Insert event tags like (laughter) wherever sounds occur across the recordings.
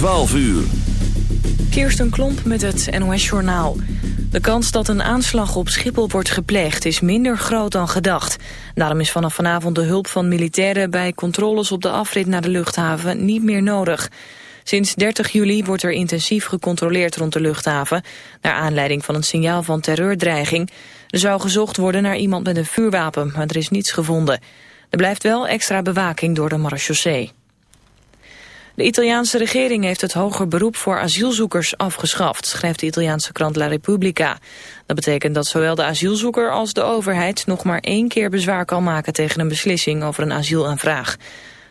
12 uur. Kirsten Klomp met het NOS-journaal. De kans dat een aanslag op Schiphol wordt gepleegd is minder groot dan gedacht. Daarom is vanaf vanavond de hulp van militairen bij controles op de afrit naar de luchthaven niet meer nodig. Sinds 30 juli wordt er intensief gecontroleerd rond de luchthaven... naar aanleiding van een signaal van terreurdreiging. Er zou gezocht worden naar iemand met een vuurwapen, maar er is niets gevonden. Er blijft wel extra bewaking door de marechaussee. De Italiaanse regering heeft het hoger beroep voor asielzoekers afgeschaft, schrijft de Italiaanse krant La Repubblica. Dat betekent dat zowel de asielzoeker als de overheid nog maar één keer bezwaar kan maken tegen een beslissing over een asielaanvraag.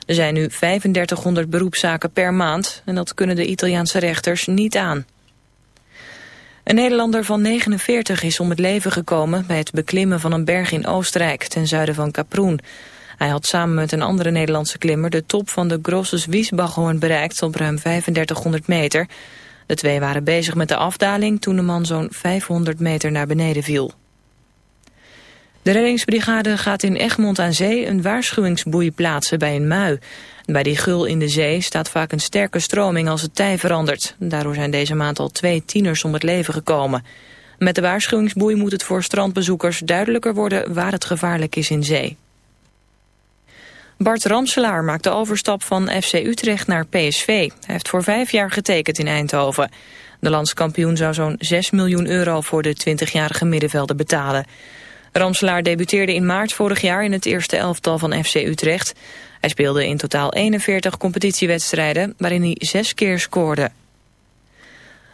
Er zijn nu 3500 beroepszaken per maand en dat kunnen de Italiaanse rechters niet aan. Een Nederlander van 49 is om het leven gekomen bij het beklimmen van een berg in Oostenrijk ten zuiden van Kaproen. Hij had samen met een andere Nederlandse klimmer de top van de Grosses Wiesbachhoorn bereikt op ruim 3500 meter. De twee waren bezig met de afdaling toen de man zo'n 500 meter naar beneden viel. De reddingsbrigade gaat in Egmond aan Zee een waarschuwingsboei plaatsen bij een mui. Bij die gul in de zee staat vaak een sterke stroming als het tij verandert. Daardoor zijn deze maand al twee tieners om het leven gekomen. Met de waarschuwingsboei moet het voor strandbezoekers duidelijker worden waar het gevaarlijk is in zee. Bart Ramselaar maakt de overstap van FC Utrecht naar PSV. Hij heeft voor vijf jaar getekend in Eindhoven. De landskampioen zou zo'n 6 miljoen euro voor de 20-jarige middenvelder betalen. Ramselaar debuteerde in maart vorig jaar in het eerste elftal van FC Utrecht. Hij speelde in totaal 41 competitiewedstrijden, waarin hij zes keer scoorde.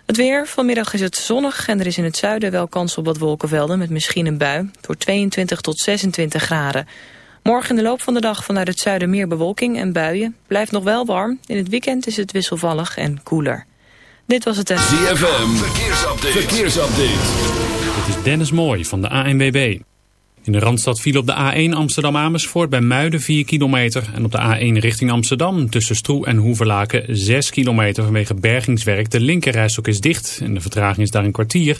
Het weer, vanmiddag is het zonnig en er is in het zuiden wel kans op wat wolkenvelden met misschien een bui. Door 22 tot 26 graden. Morgen in de loop van de dag vanuit het zuiden meer bewolking en buien. Blijft nog wel warm. In het weekend is het wisselvallig en koeler. Dit was het... ZFM, verkeersupdate. verkeersupdate. Dit is Dennis Mooi van de ANWB. In de Randstad viel op de A1 Amsterdam-Amersfoort bij Muiden 4 kilometer. En op de A1 richting Amsterdam tussen Stroe en Hoeverlaken 6 kilometer vanwege bergingswerk. De linkerrijstok is dicht en de vertraging is daar een kwartier.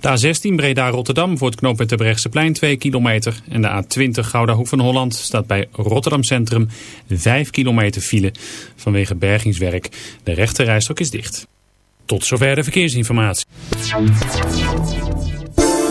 De A16 Breda-Rotterdam voor het knooppunt plein 2 kilometer. En de A20 Gouda Hoek van Holland staat bij Rotterdam Centrum 5 kilometer file vanwege bergingswerk. De rechterrijstok is dicht. Tot zover de verkeersinformatie.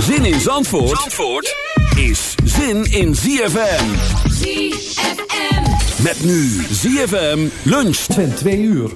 Zin in Zandvoort, Zandvoort is zin in ZFM. ZFM. Met nu ZFM lunch. Van twee uur.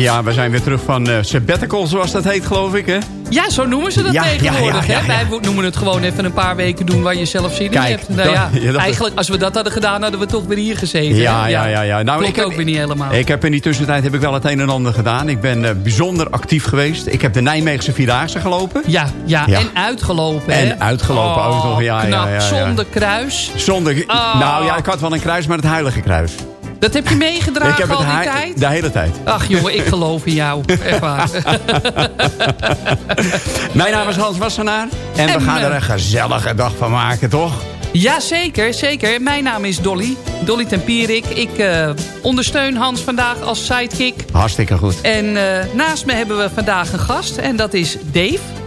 Ja, we zijn weer terug van uh, sabbatical, zoals dat heet, geloof ik, hè? Ja, zo noemen ze dat Ja, tegenwoordig. ja, ja, ja, hè? Wij noemen het gewoon even een paar weken doen waar je zelf zin in Kijk, hebt. Nou, dat- ja, (laughs) ja, dat- eigenlijk, als we dat hadden gedaan, hadden we toch weer hier gezeten. Ja, ja, ja. ja. Nou, Klopt ik heb, ook weer niet helemaal. Ik heb in die tussentijd heb ik wel het een en ander gedaan. Ik ben eh, bijzonder actief geweest. Ik heb de Nijmeegse Vierdaagse gelopen. Ja, ja, en uitgelopen. En uitgelopen ook nog, ja, ja, knap, ja. Zonder kruis. Zonder... Oh. Nou ja, ik had wel een kruis, maar het heilige kruis. Dat heb je meegedragen ik heb het al die tijd? de hele tijd. Ach jongen, ik geloof in jou. (laughs) Echt waar. (laughs) Mijn naam is Hans Wassenaar. En, we gaan er eh, een gezellige dag van maken, toch? Ja, zeker, zeker. Mijn naam is Dolly. Dolly Tempierik. Ik eh, ondersteun Hans vandaag als sidekick. Hartstikke goed. En eh, naast me hebben we vandaag een gast. En dat is Dave.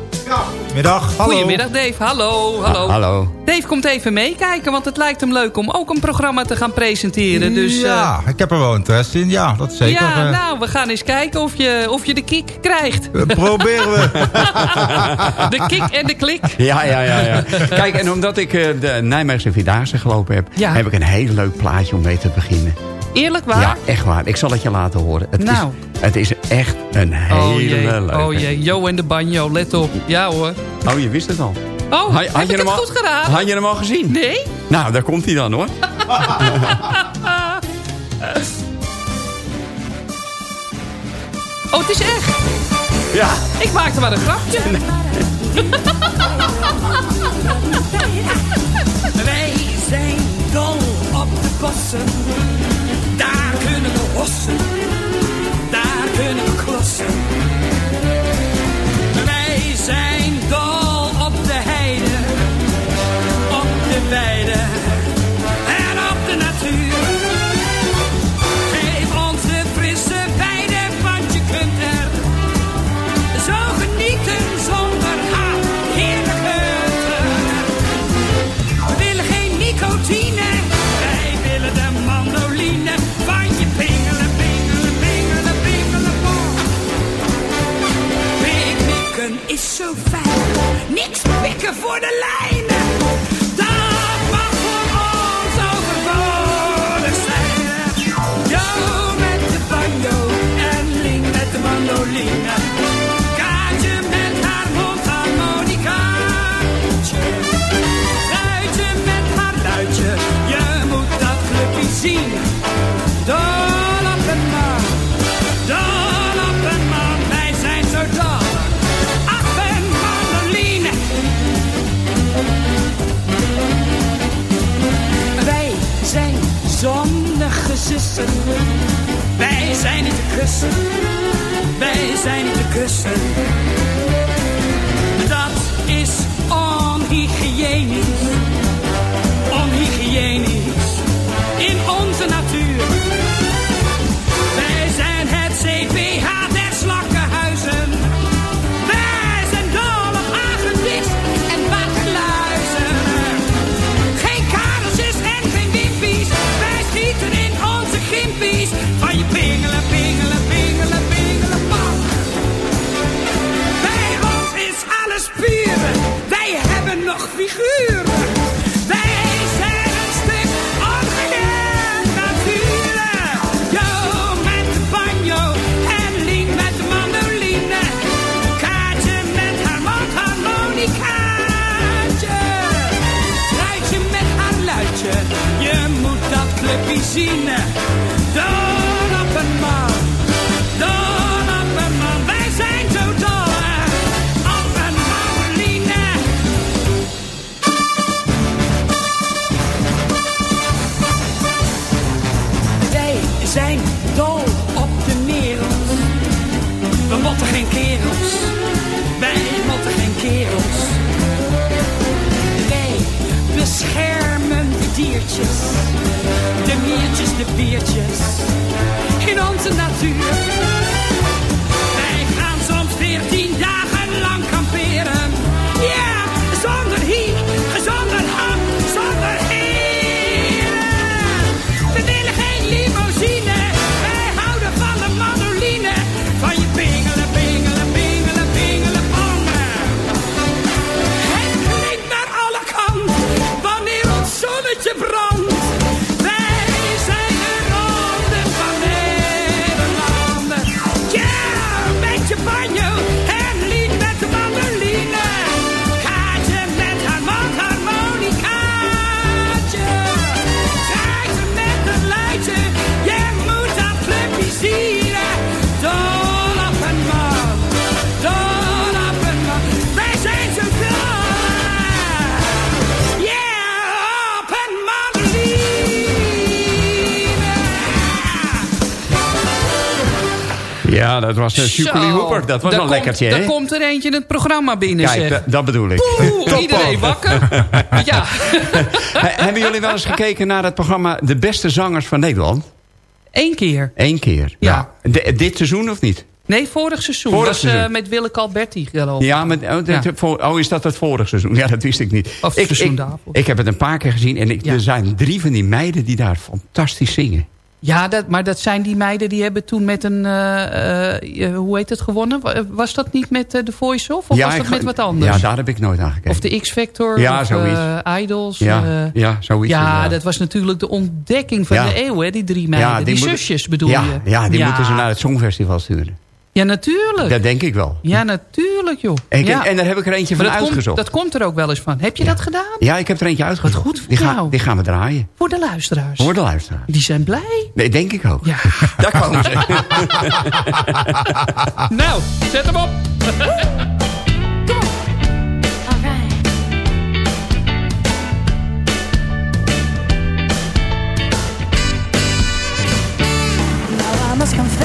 Middag, hallo. Goedemiddag Dave. Hallo, hallo. Ah, hallo. Dave komt even meekijken, want het lijkt hem leuk om ook een programma te gaan presenteren. Dus, eh, ja, ik heb er wel interesse in. Ja, dat zeker. ja, Eh, nou, we gaan eens kijken of je, of je de kick krijgt. eh, proberen we. (laughs) De kick en de klik. Ja, ja, ja, ja. Kijk, en omdat ik eh, de Nijmeegse Vierdaagse gelopen heb... Ja. heb ik een heel leuk plaatje om mee te beginnen. Eerlijk waar? Ja, echt waar. Ik zal het je laten horen. Het, Nou. is, het is echt een hele oh jee, leuke. oh jee. Jo en de banjo, let op. Ja hoor. Oh, je wist het al. Oh, Had- heb had ik je het hem al- goed gedaan? Had je hem al gezien? Nee? Nou, daar komt hij dan hoor. (laughs) Oh, het is echt. Ja. Ik maakte maar een grapje. (laughs) Wij zijn dol op de bossen. Daar kunnen we klossen. Wij zijn dol op de heide. Op de weide. Zo fijn, niks pikken voor de lijnen. Wij zijn niet te kussen. Wij zijn niet te kussen. Dat is. Onhygiënisch. Wij motten geen kerels. Wij beschermen de diertjes. De miertjes, de biertjes. In onze natuur. Ja, dat was een Jubilee Hooper. Dat was een komt- lekkertje, hè? Daar komt er eentje in het programma binnen, Kijk, zeg. dat bedoel ik. (laughs) Iedereen wakker. (laughs) Ja. He- Hebben jullie wel eens gekeken naar het programma De Beste Zangers van Nederland? Eén keer. Eén keer. Ja. Nou, de- dit seizoen of niet? Nee, vorig seizoen. Vorig was eh, seizoen. met Willeke Alberti, geloof ik. Ja, maar, oh, dat- Ja. oh, is dat het vorige seizoen? Ja, dat wist ik niet. Of ik, seizoen ik, daarvoor. ik heb het een paar keer gezien en ik, Ja. er zijn drie van die meiden die daar fantastisch zingen. Ja, dat, maar dat zijn die meiden die hebben toen met een... eh, eh, hoe heet het gewonnen? Wa- Was dat niet met eh, The Voice? Of ja, was dat met wat anders? Ja, daar heb ik nooit aan gekeken. Of de X-Factor? Ja, of zoiets. eh, Idols? ja, eh, ja, zoiets. ja, dat was natuurlijk de ontdekking van Ja. de eeuw, hè, die drie meiden. Die zusjes bedoel je? Ja, die moeten ze naar het Songfestival sturen. Ja, natuurlijk. Dat denk ik wel. Ja, natuurlijk, joh. Ik- ja. En daar heb ik er eentje Maar van dat komt, uitgezocht. dat komt er ook wel eens van. Heb je dat gedaan? Ja, ik heb er eentje uitgezocht. goed voor die, gaan- jou. die gaan we draaien. Voor de luisteraars. Voor de luisteraar. Die zijn blij. Nee, denk ik ook. Ja. (laughs) Daar komen ze. (laughs) nou, zet hem op. Now I must confess,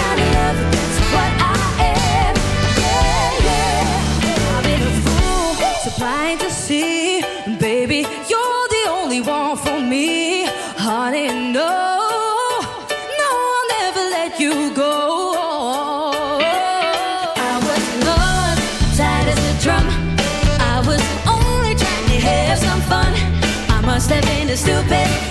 must have been a stupid, stupid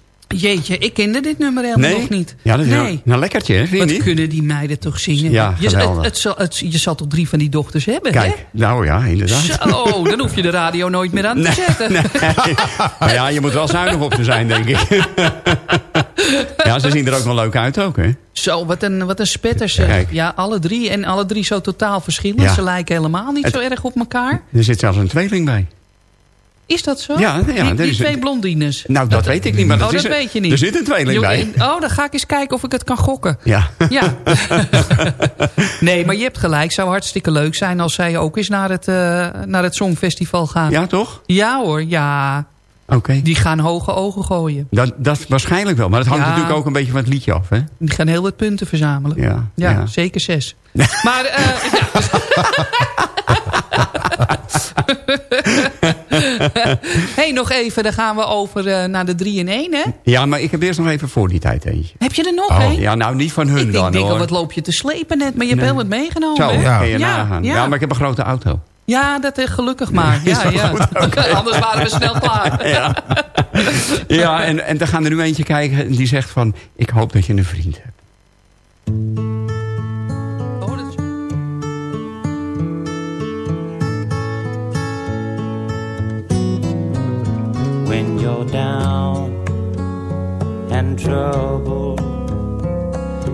Jeetje, ik kende dit nummer helemaal Nee? nog niet. Ja, dat is nee. een, een lekkertje, hè? Wat niet? kunnen die meiden toch zingen? Ja, je, het, het zal, het, je zal toch drie van die dochters hebben, Kijk, nou ja, hè? inderdaad. Zo, dan hoef je de radio nooit meer aan te zetten. Maar ja, je moet wel zuinig op ze zijn, denk ik. (laughs) ja, ze zien er ook wel leuk uit ook, hè? Zo, wat een, wat een zeg. Kijk. Ja, alle drie. En alle drie zo totaal verschillend. Ja. Ze lijken helemaal niet Het- zo erg op elkaar. Er zit zelfs een tweeling bij. Is dat zo? Ja, ja, die, er die is twee een- blondines. Nou, dat, weet ik niet, maar oh, dat, dat is weet je niet. Er zit een tweeling bij. Oh, dan ga ik eens kijken of ik het kan gokken. Ja. Ja. (laughs) nee, maar je hebt gelijk. Zou hartstikke leuk zijn als zij ook eens naar het, eh, naar het Songfestival gaan. Ja, toch? Ja hoor, ja. Oké. Die gaan hoge ogen gooien. Dat, dat waarschijnlijk wel. Maar dat hangt Ja. natuurlijk ook een beetje van het liedje af, hè? Die gaan heel wat punten verzamelen. Ja. Ja, ja. zeker zes. (laughs) maar, eh ja. (laughs) (laughs) hey, nog even, dan gaan we over eh, naar de 3 in 1, hè? Ja, maar ik heb eerst nog even voor die tijd eentje. Heb je er nog Oh, een? ja, nou niet van hun ik dan, denk al, wat loop je te slepen net, maar je hebt heel wat meegenomen, Zo, hè? ja. je ja. Ja. Ja, maar ik heb een grote auto. Ja, dat is gelukkig maar. Ja, wel ja. (laughs) Anders waren we snel klaar. (laughs) Ja, ja en, en dan gaan er nu eentje kijken die zegt van... ik hoop dat je een vriend hebt. You're down and troubled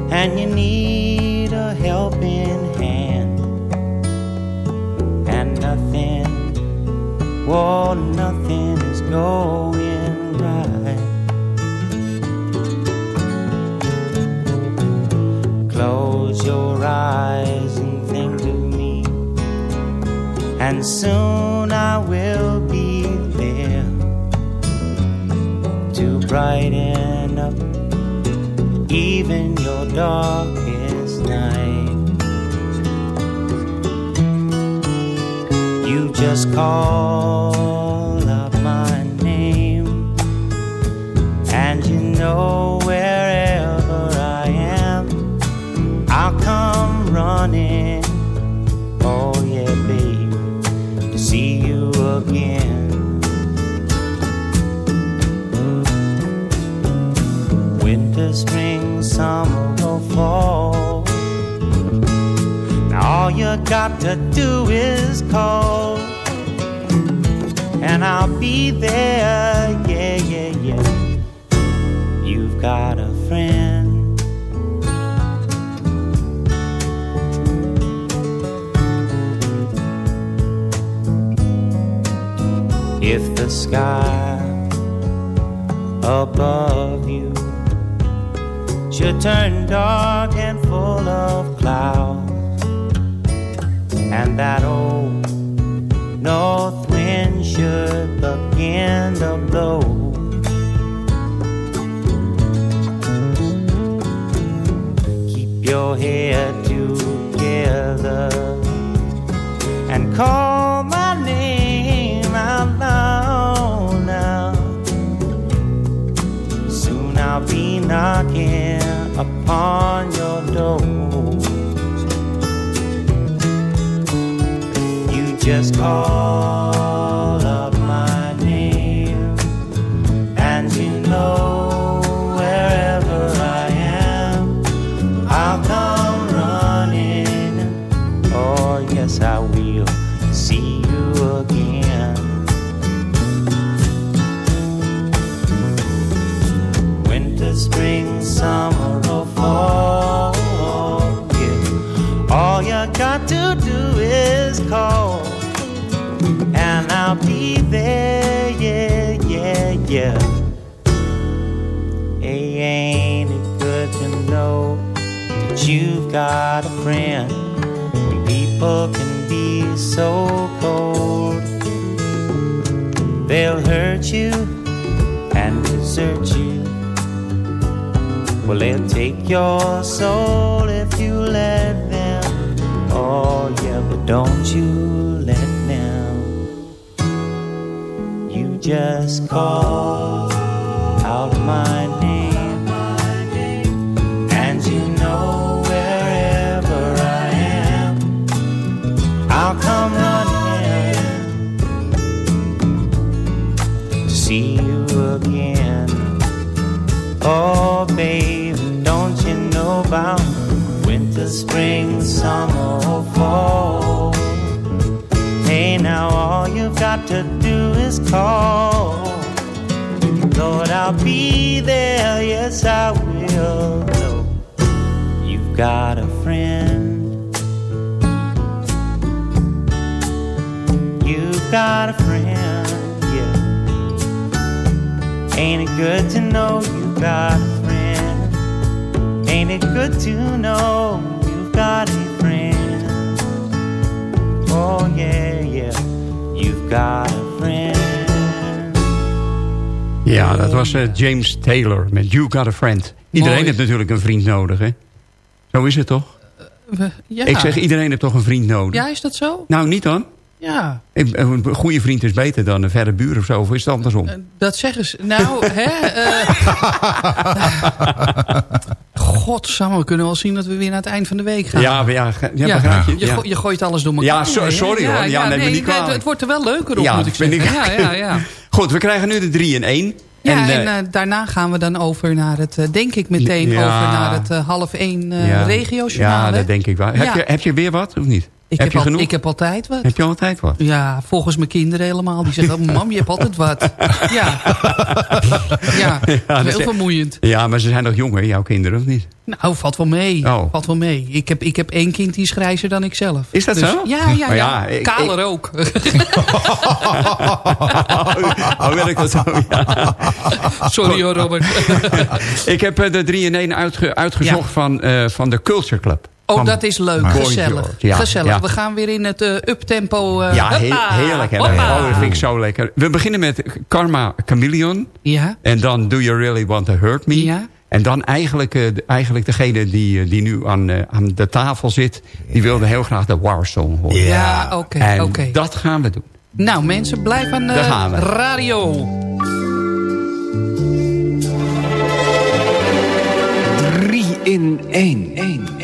and you need a helping hand and nothing, well, nothing is going right. Close your eyes and think of me and soon darkest night. You just call out my name, and you know got to do is call, and I'll be there. Yeah, yeah, yeah. You've got a friend. If the sky above you should turn dark and full of clouds, and that old north wind should begin to blow. Keep your head together and call my name out loud now. Soon I'll be knocking upon your door. Just call got a friend. Ja, dat was eh, James Taylor met You Got a Friend. Iedereen Mooi. heeft natuurlijk een vriend nodig, hè? Zo is het toch? We- ja. Ik zeg, iedereen heeft toch een vriend nodig? Ja, is dat zo? Nou, niet dan. Ja, Een goede vriend is beter dan een verre buur of zo. Of is het andersom? dat zeggen ze. Nou, (laughs) hè? eh Godsamme, we kunnen wel zien dat we weer naar het eind van de week gaan. Ja, ja, ja, je? Je, Ja. go- je gooit alles door elkaar. Ja, so- sorry, hoor. Ja, neem me niet kwalijk. Het wordt er wel leuker op, Ja, moet ik zeggen. ik- Ja, ja, ja. (laughs) Goed, we krijgen nu de 3 in 1. Ja, en, eh, eh, daarna gaan we dan over naar het, eh, denk ik meteen, Ja. over naar het eh, half één eh ja. regiojournaal. Ja, dat denk ik wel. Heb, Ja. je, heb je weer wat of niet? Ik, heb al- ik heb altijd wat. Heb je altijd wat? Ja, volgens mijn kinderen helemaal. Die zeggen, oh, mam, je hebt altijd wat. (laughs) Ja, ja, heel vermoeiend. Ja, maar ze zijn nog jonger, jouw kinderen, of niet? Nou, valt wel mee. Oh. Valt wel mee. Ik heb, ik heb één kind die is grijzer dan ik zelf. Is dat Dus- zo? Ja, ja, ja. ja, ik- Kaler ook. (laughs) (laughs) Oh, wil ik dat zo? Ja. Sorry hoor, Robert. Ik heb eh, de 3 in 1 uitge- uitgezocht van, eh, van de Culture Club. Oh, dat is leuk. Gezellig. Ja, gezellig. We gaan weer in het uh, uptempo. Uh, ja, heerlijk. Hè? Oh, dat vind ik zo lekker. We beginnen met Karma Chameleon. Ja. En dan Do You Really Want To Hurt Me. Ja. En dan eigenlijk, eh, eigenlijk degene die, die nu aan, aan de tafel zit... die wilde heel graag de War Song horen. Ja, oké. Okay, en dat gaan we doen. Nou mensen, blijf aan de radio. Drie in één.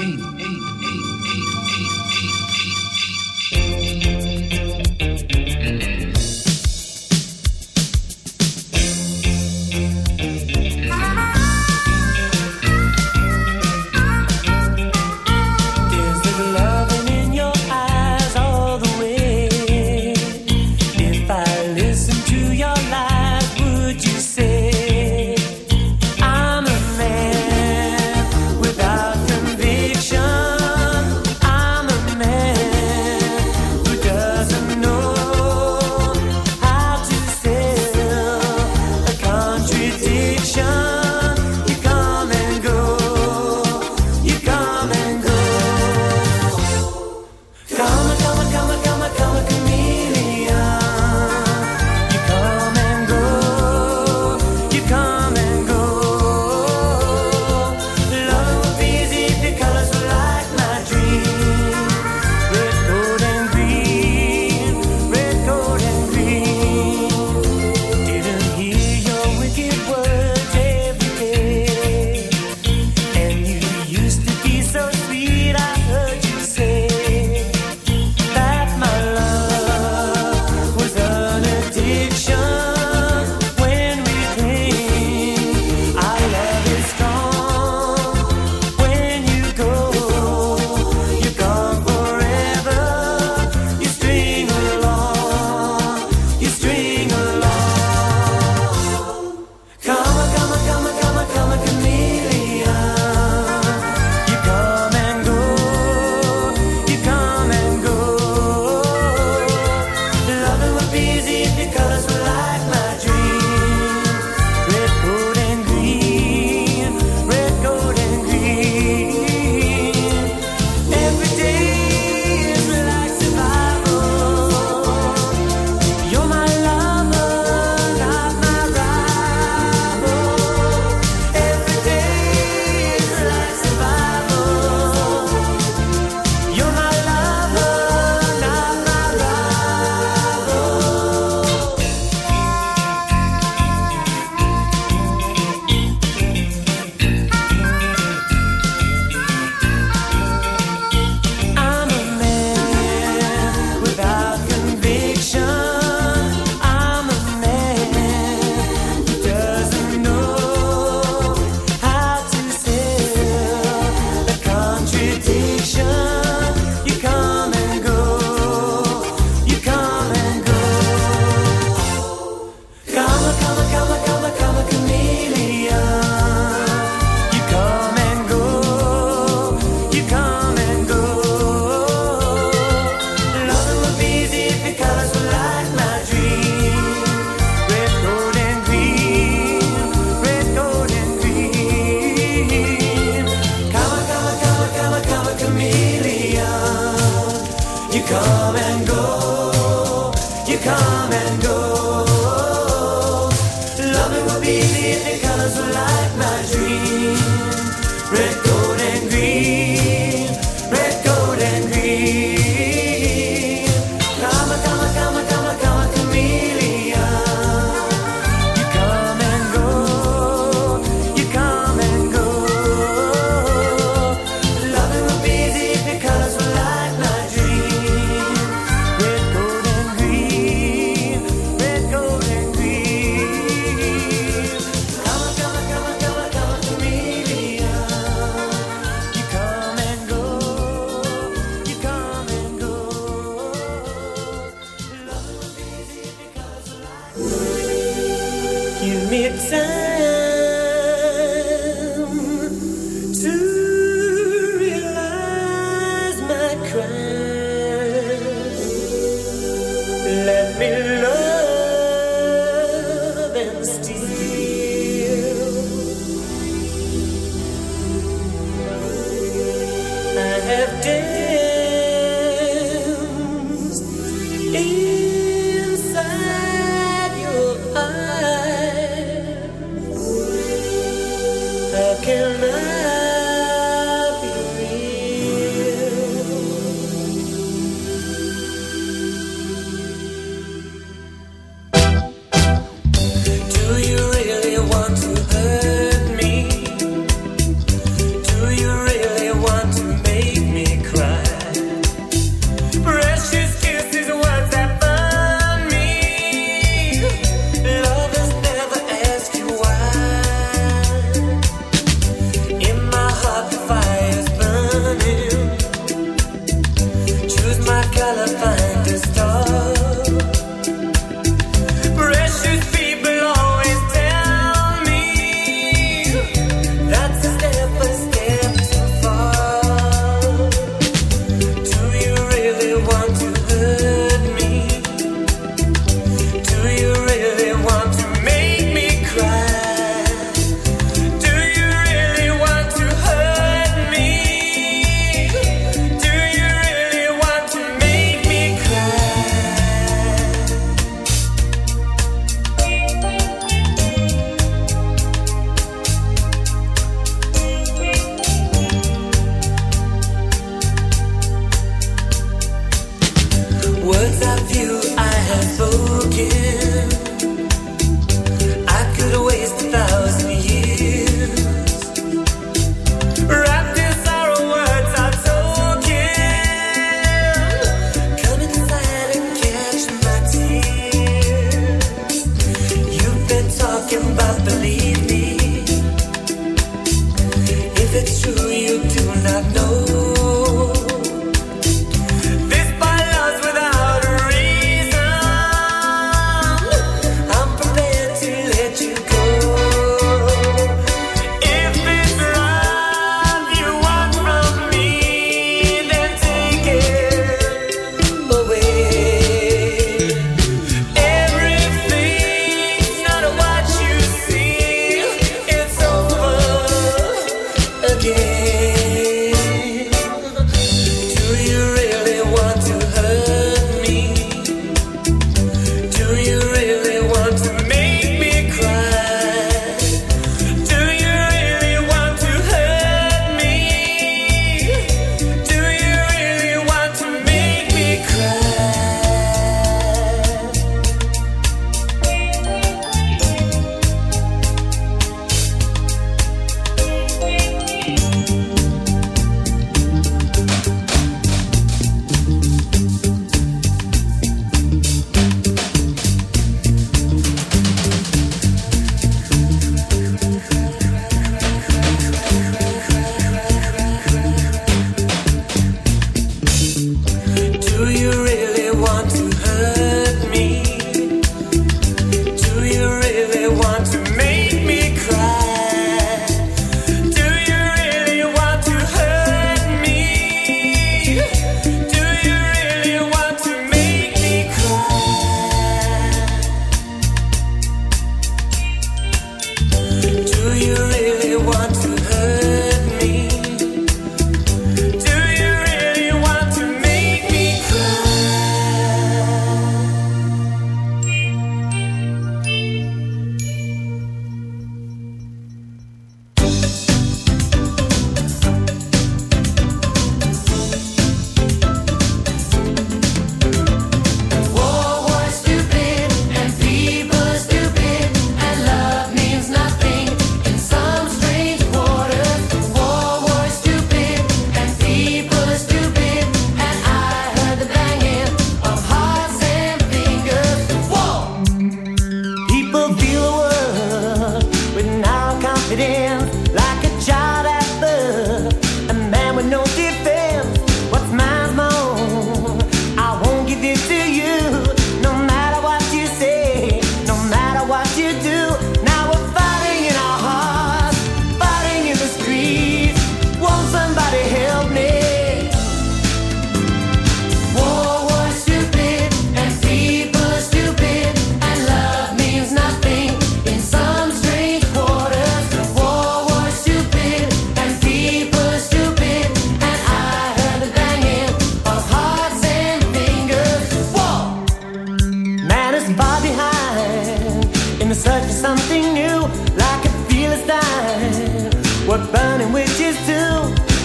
behind in the search for something new, like a fearless time. What burning witches do,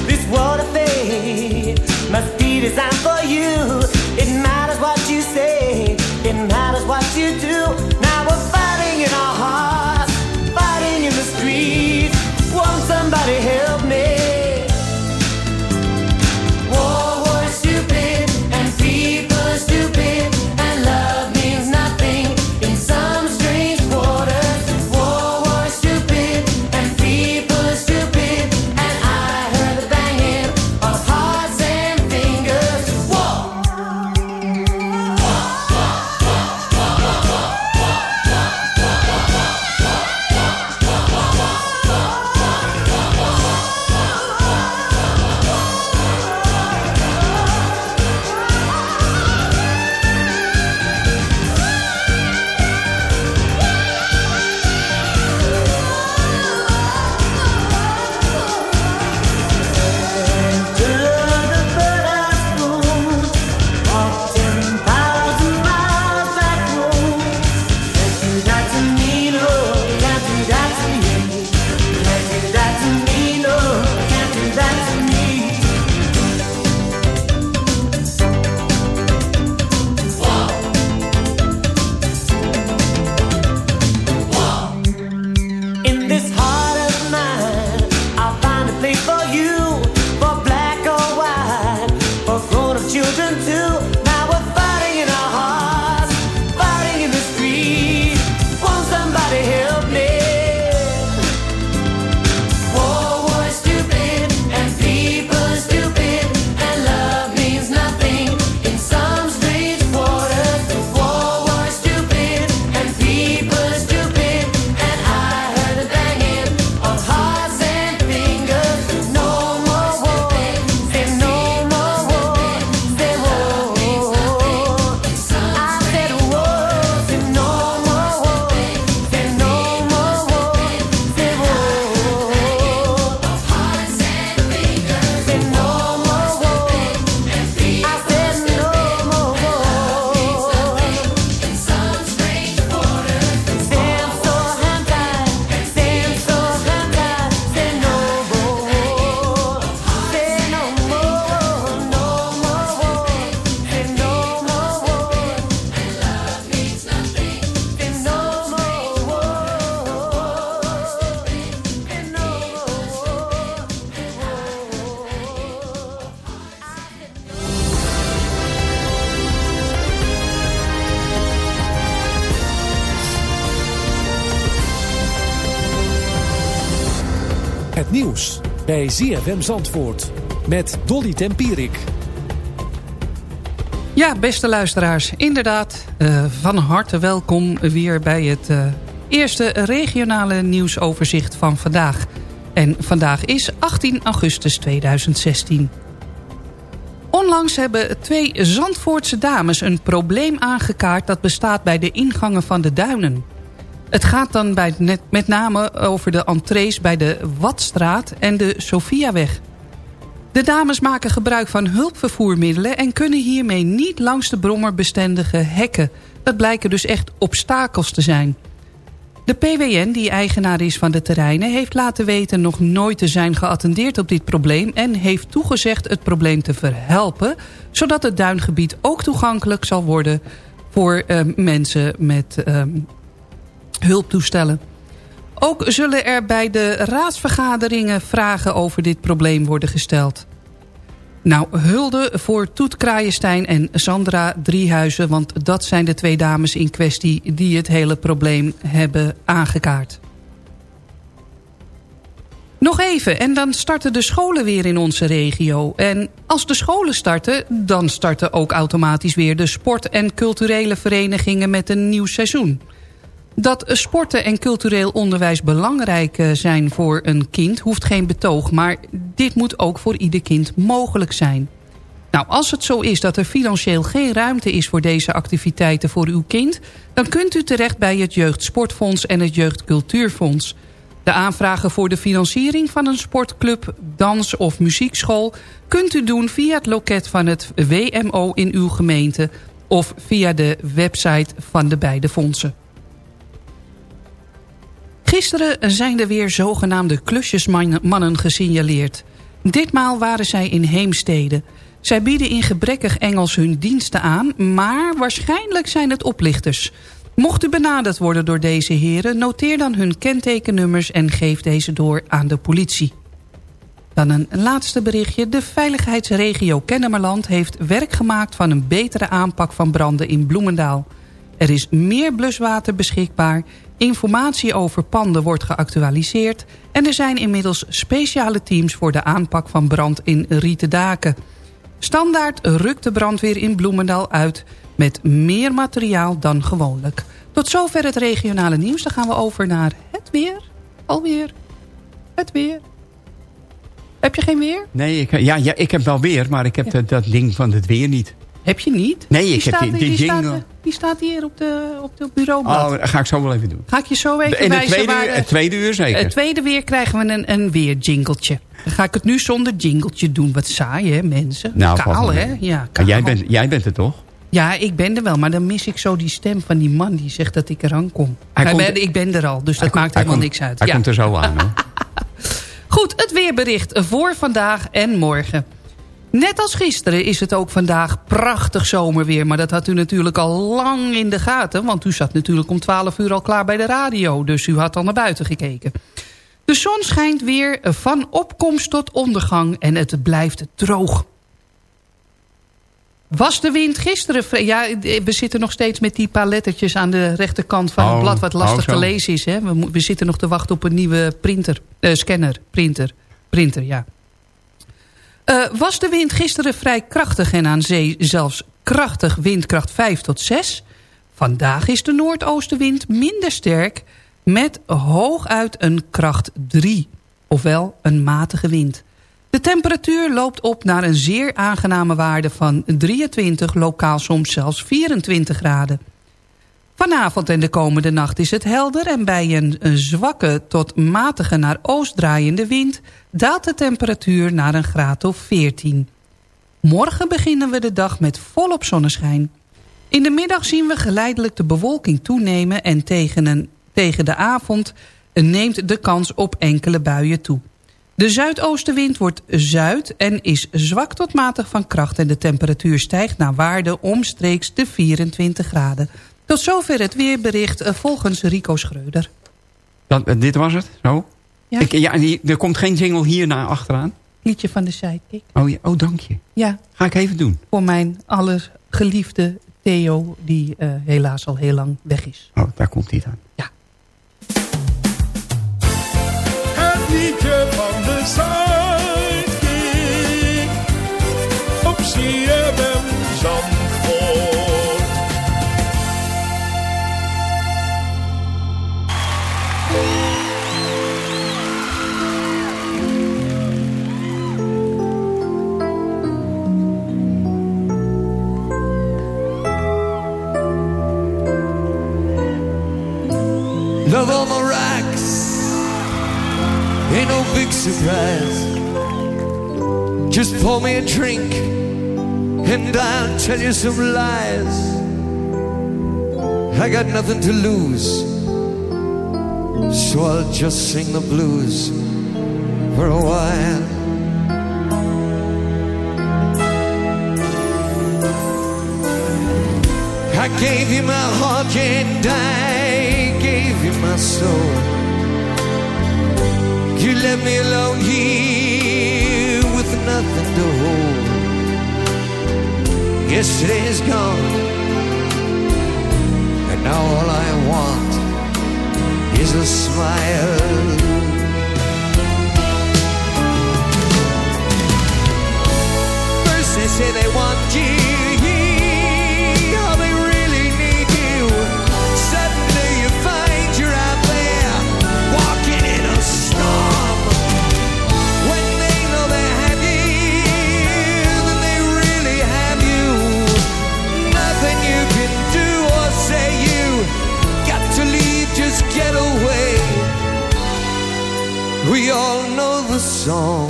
this world of fate must be designed for you. It matters what you say, it matters what you do. Now we're fighting in our hearts, fighting in the streets. Won't somebody help? Bij ZFM Zandvoort met Dolly Tempierik. Ja, beste luisteraars, inderdaad, uh, van harte welkom weer bij het uh, eerste regionale nieuwsoverzicht van vandaag. En vandaag is 18 augustus 2016. Onlangs hebben twee Zandvoortse dames een probleem aangekaart... dat bestaat bij de ingangen van de duinen. Het gaat dan bij net, met name over de entrees bij de Watstraat en de Sofiaweg. De dames maken gebruik van hulpvervoermiddelen... en kunnen hiermee niet langs de brommerbestendige hekken. Dat blijken dus echt obstakels te zijn. De PWN, die eigenaar is van de terreinen... heeft laten weten nog nooit te zijn geattendeerd op dit probleem... en heeft toegezegd het probleem te verhelpen... zodat het duingebied ook toegankelijk zal worden... voor uh, mensen met uh, hulptoestellen. Ook zullen er bij de raadsvergaderingen vragen over dit probleem worden gesteld. Nou, hulde voor Toet Kraaienstein en Sandra Driehuizen... want dat zijn de twee dames in kwestie die het hele probleem hebben aangekaart. Nog even, en dan starten de scholen weer in onze regio. En als de scholen starten, dan starten ook automatisch weer... de sport- en culturele verenigingen met een nieuw seizoen. Dat sporten en cultureel onderwijs belangrijk eh, zijn voor een kind... hoeft geen betoog, maar dit moet ook voor ieder kind mogelijk zijn. Nou, als het zo is dat er financieel geen ruimte is voor deze activiteiten voor uw kind... dan kunt u terecht bij het Jeugdsportfonds en het Jeugdcultuurfonds. De aanvragen voor de financiering van een sportclub, dans- of muziekschool... kunt u doen via het loket van het WMO in uw gemeente... of via de website van de beide fondsen. Gisteren zijn er weer zogenaamde klusjesmannen gesignaleerd. Ditmaal waren zij in Heemstede. Zij bieden in gebrekkig Engels hun diensten aan, maar waarschijnlijk zijn het oplichters. Mocht u benaderd worden door deze heren, noteer dan hun kentekennummers en geef deze door aan de politie. Dan een laatste berichtje. De veiligheidsregio Kennemerland heeft werk gemaakt van een betere aanpak van branden in Bloemendaal. Er is meer bluswater beschikbaar Informatie over panden wordt geactualiseerd... en er zijn inmiddels speciale teams voor de aanpak van brand in rieten daken. Standaard rukt de brandweer in Bloemendaal uit... met meer materiaal dan gewoonlijk. Tot zover het regionale nieuws. Dan gaan we over naar het weer. Alweer. Het weer. Heb je geen weer? Nee, ik, ja, ja, ik heb wel weer, maar ik heb ja. dat, dat ding van het weer niet. Heb je niet? Nee, ik die heb die, die, die jingle. Staat, die staat hier op de, op de bureau. Oh, dat ga ik zo wel even doen. Ga ik je zo even In wijzen. het tweede, uur, het tweede uur zeker. Het tweede weer krijgen we een, een weerjingeltje. Dan ga ik het nu zonder jingeltje doen. Wat saai hè mensen? Nou, kaal hè? Ja, kaal. Jij, bent, jij bent het toch? Ja, ik ben er wel. Maar dan mis ik zo die stem van die man die zegt dat ik eraan kom. Hij Hij komt- ben, ik ben er al, dus dat maakt helemaal niks uit. Hij Ja. komt er zo aan hoor. (laughs) Goed, het weerbericht voor vandaag en morgen. Net als gisteren is het ook vandaag prachtig zomerweer. Maar dat had u natuurlijk al lang in de gaten. Want u zat natuurlijk om 12 uur al klaar bij de radio. Dus u had al naar buiten gekeken. De zon schijnt weer van opkomst tot ondergang. En het blijft droog. Was de wind gisteren... Ja, we zitten nog steeds met die paar lettertjes aan de rechterkant van het Oh, blad... wat lastig oh, te lezen is. Hè? We zitten nog te wachten op een nieuwe printer. eh, scanner, printer. Printer, ja. Eh, was de wind gisteren vrij krachtig en aan zee zelfs krachtig windkracht 5 tot 6. Vandaag is de noordoostenwind minder sterk met hooguit een kracht 3. Ofwel een matige wind. De temperatuur loopt op naar een zeer aangename waarde van 23, lokaal soms zelfs 24 graden. Vanavond en de komende nacht is het helder en bij een, zwakke tot matige naar oost draaiende wind daalt de temperatuur naar een graad of 14. Morgen beginnen we de dag met volop zonneschijn. In de middag zien we geleidelijk de bewolking toenemen en tegen, tegen de avond neemt de kans op enkele buien toe. De zuidoostenwind wordt zuid en is zwak tot matig van kracht... en de temperatuur stijgt naar waarde omstreeks de 24 graden. Tot zover het weerbericht eh, volgens Rico Schreuder. Dat, eh, dit was het? Zo? Ja. Ik, ja die- er komt geen jingle hierna achteraan? Liedje van de sidekick. Oh, ja, oh, dank je. Ja, Ga ik even doen. voor mijn allergeliefde Theo... die eh, helaas al heel lang weg is. Oh, daar komt hij dan. Het liedje van de Zuidkiek. Op CFM Love on the rocks ain't no big surprise. Just pour me a drink and I'll tell you some lies. I got nothing to lose, so I'll just sing the blues for a while. I gave you my heart and I gave you my soul. You left me alone here with nothing to hold. Yesterday's gone, and now all I want is a smile. First they say they want you, song.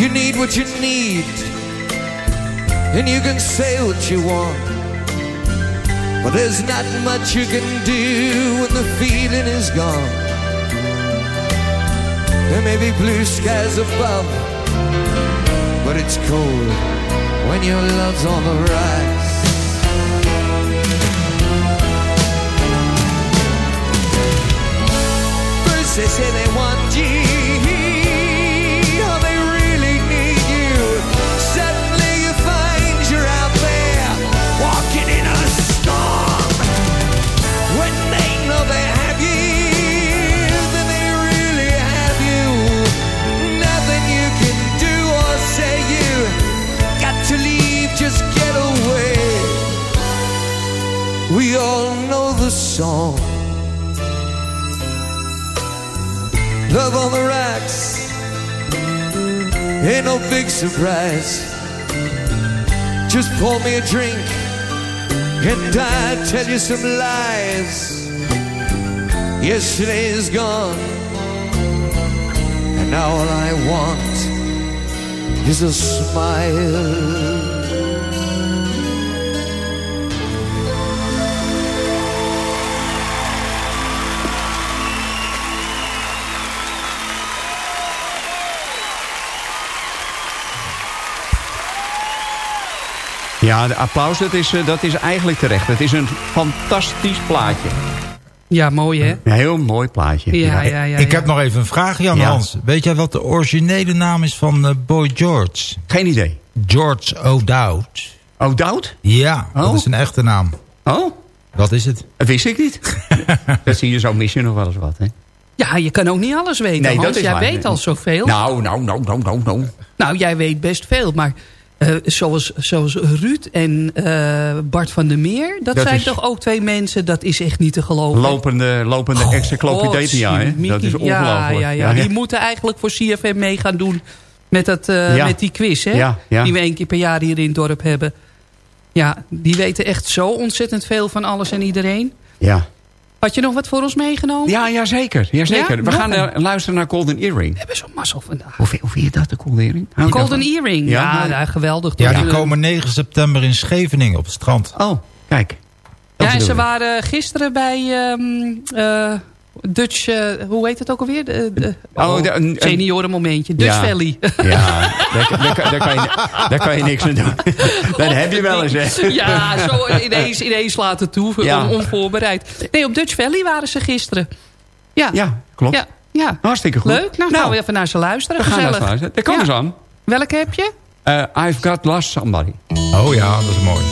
You need what you need, and you can say what you want. But there's not much you can do when the feeling is gone. There may be blue skies above, but it's cold when your love's on the rise. To leave, just get away. We all know the song. Love on the rocks ain't no big surprise. Just pour me a drink and I'll tell you some lies. Yesterday is gone, and now all I want is a smile. Ja, de applaus, dat is, eh, dat is eigenlijk terecht. Het is een fantastisch plaatje. Ja, mooi hè? Een heel mooi plaatje. Ja, ja, ja. Ik ja. heb nog even een vraag, Jan Ja. Hans. Weet jij wat de originele naam is van eh, Boy George? Geen idee. George O'Dowd. O'Dowd? Ja, dat Oh. is een echte naam. Oh, Wat is het? dat wist ik niet. (laughs) dat zie je zo mis je nog wel eens wat, hè? Ja, je kan ook niet alles weten, Nee, Hans. dat is jij waar. weet al zoveel. Nou, nou, nou, nou, nou, nou. Nou, jij weet best veel, maar eh, zoals, zoals Ruud en eh, Bart van der Meer... dat, Dat zijn is- toch ook twee mensen, dat is echt niet te geloven. Lopende, lopende encyclopedia, hè? Godzijdank, Dat is. Ja, ongelooflijk. ja, ja. Die moeten eigenlijk voor CFM mee gaan doen met, dat, eh, met die quiz, hè? Die we één keer per jaar hier in het dorp hebben. Ja, die weten echt zo ontzettend veel van alles en iedereen. Ja. Had je nog wat voor ons meegenomen? Ja, ja, zeker. Ja, zeker. Ja? We Nog gaan een? eh, luisteren naar Golden Earring. We hebben zo'n mazzel vandaag. Hoe, vind- hoe vind je dat, de Golden Earring? Hou Golden? Earring, Ja, ja, geweldig. Ja, die komen 9 september in Scheveningen op het strand. Oh, kijk. Dat Ja, en ze waren gisteren bij ehm, eh, Dutch, eh, hoe heet het ook alweer? De, de, Oh, de- een- een- seniorenmomentje, Dutch Ja. Valley. Ja, daar, daar, kan- daar, kan je, daar kan je niks aan doen. (laughs) Dat heb je wel eens, hè? Ja, zo ineens, ineens laten toe, Ja. on- onvoorbereid. Nee, op Dutch Valley waren ze gisteren. Ja, Ja, klopt. ja, ja. Hartstikke goed. Leuk, nou, gaan we even naar ze luisteren. we gaan gezellig. naar luisteren. Daar komen Ja. ze aan. Welke heb je? Eh, I've got lost somebody. Oh ja, dat is mooi.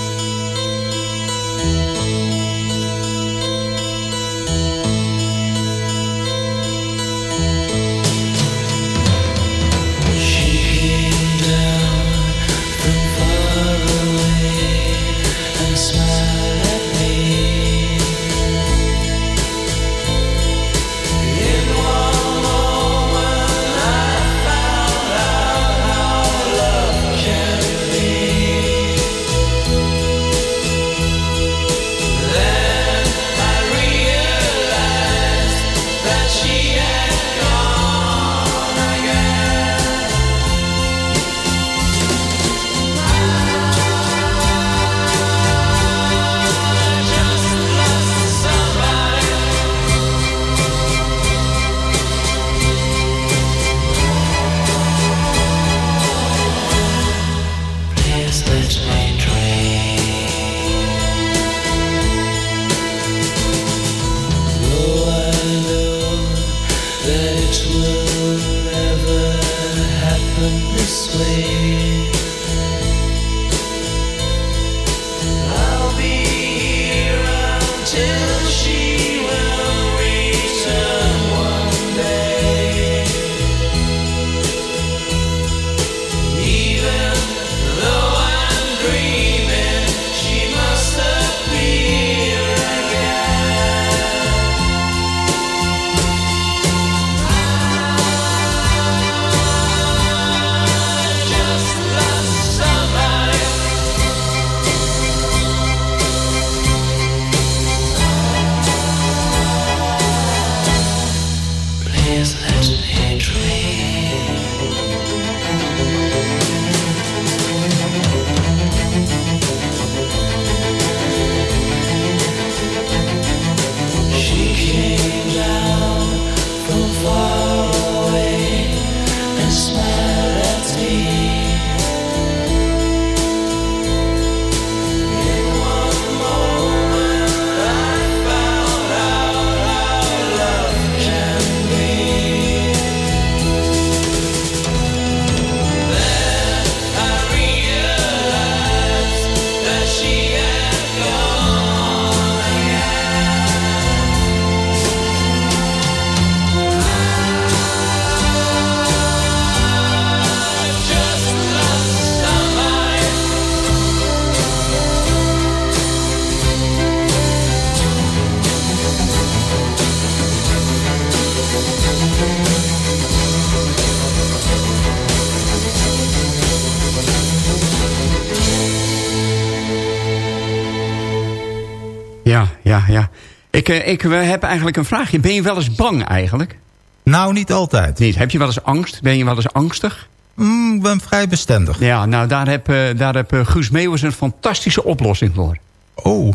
Ik, eh, ik heb eigenlijk een vraagje. Ben je wel eens bang eigenlijk? Nou, niet altijd. Niet. Heb je wel eens angst? Ben je wel eens angstig? Mm, ik ben vrij bestendig. Ja, nou daar heb, eh, daar heb eh, Guus Meeuwis een fantastische oplossing voor. Oh.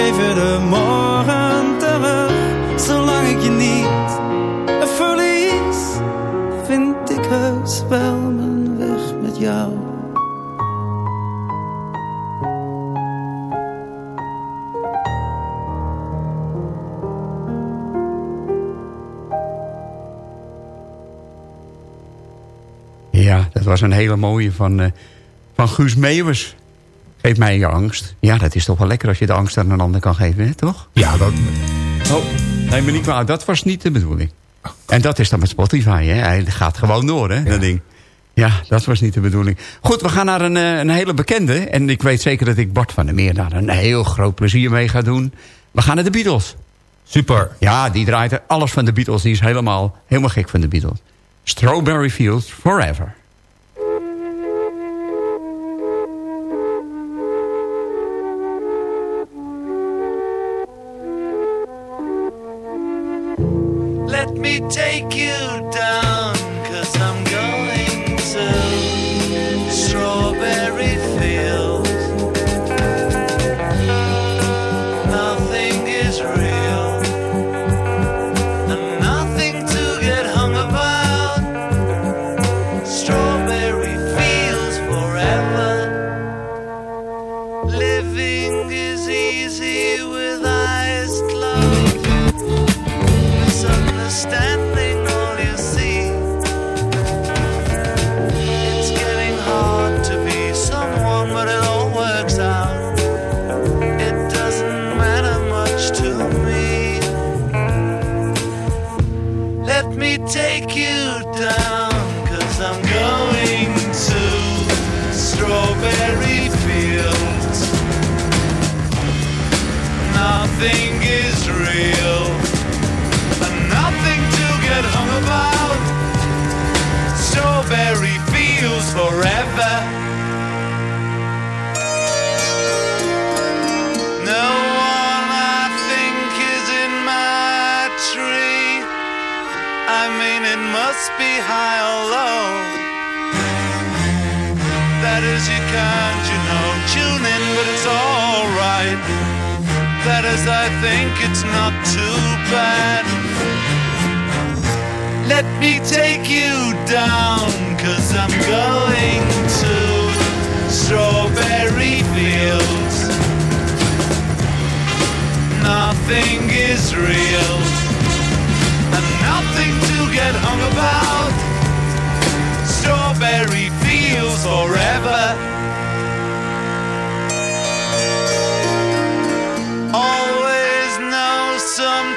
Geef je de morgen terug. Zolang ik je niet verlies. Vind ik heus wel mijn weg met jou. Ja, dat was een hele mooie van, uh, van Guus Meeuwers. Geef mij je angst. Ja, dat is toch wel lekker als je de angst aan een ander kan geven, hè, toch? Ja, dat... Oh, nee, maar niet kwaad. Dat was niet de bedoeling. En dat is dan met Spotify, hè. Hij gaat gewoon door, hè, ja. dat ding. Ja, dat was niet de bedoeling. Goed, we gaan naar een, een hele bekende. En ik weet zeker dat ik Bart van der Meer daar een heel groot plezier mee ga doen. We gaan naar de Beatles. Super. Ja, die draait er alles van de Beatles. Die is helemaal, helemaal gek van de Beatles. Strawberry Fields Forever. Me take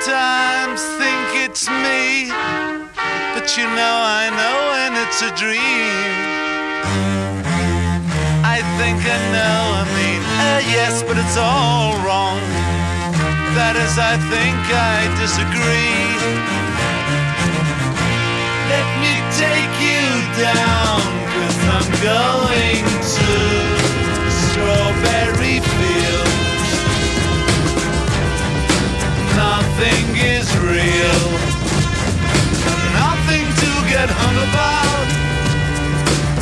sometimes think it's me. But you know, I know when it's a dream. I think I know, I mean, uh, yes, but it's all wrong. That is, I think I disagree. Let me take you down, cause I'm going to strawberry fields. Nothing is real, nothing to get hung about.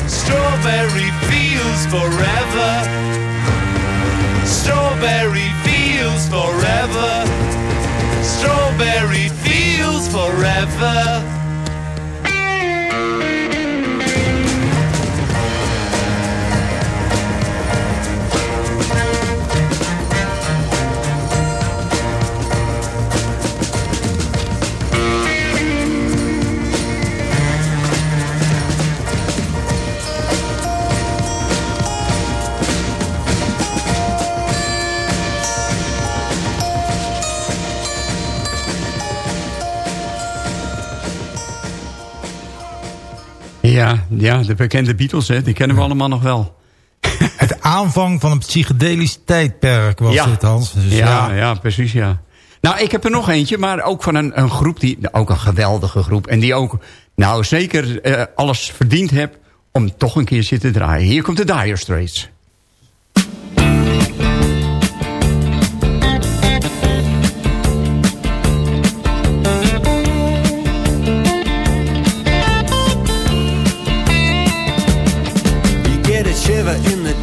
Strawberry fields forever. Strawberry fields forever. Strawberry fields forever. Ja, ja, de bekende Beatles, hè, die kennen we allemaal nog wel. (laughs) Het aanvang van een psychedelisch tijdperk was Ja. dit, Hans. Dus ja, ja. ja, precies, ja. Nou, ik heb er nog eentje, maar ook van een, een groep, die, ook een geweldige groep. En die ook, nou zeker eh, alles verdiend heb om toch een keer zitten draaien. Hier komt de Dire Straits.